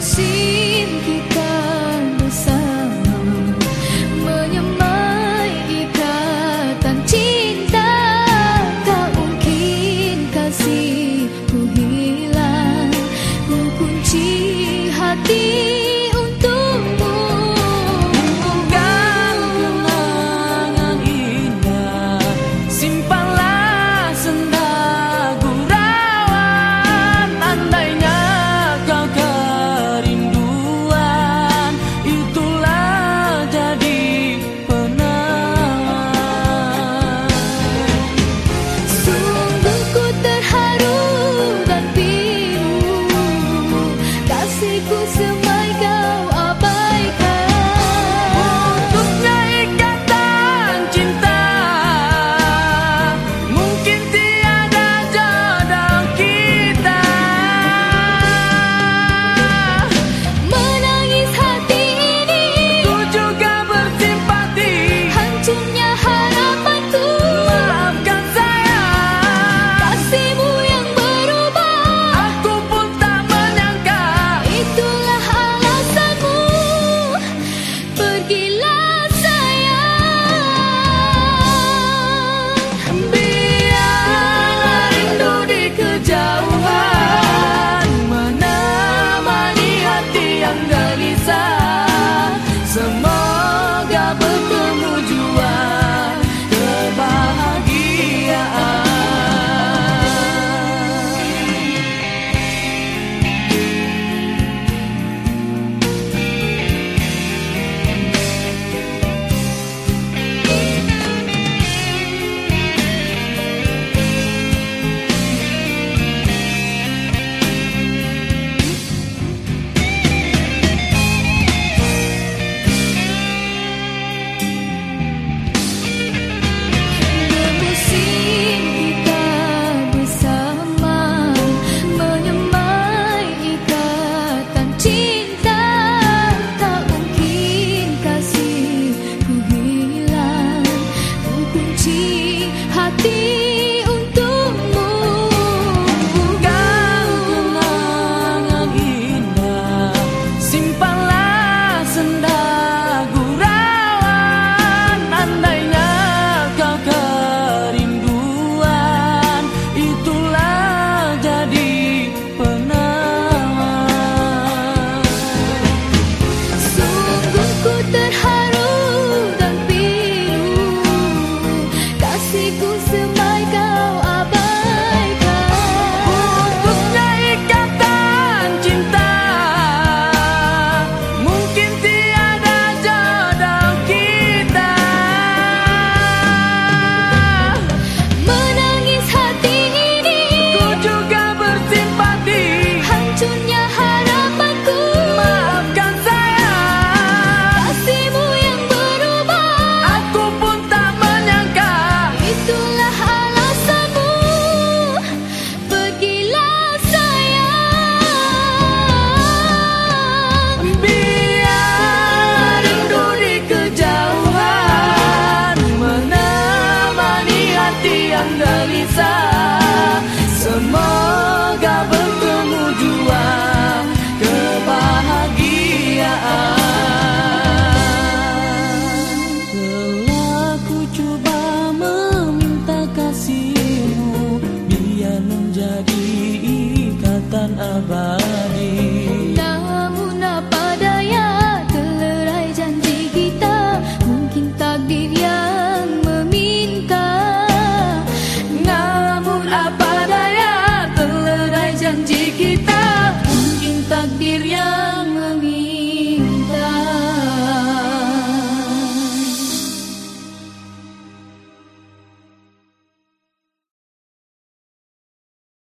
see akan abadi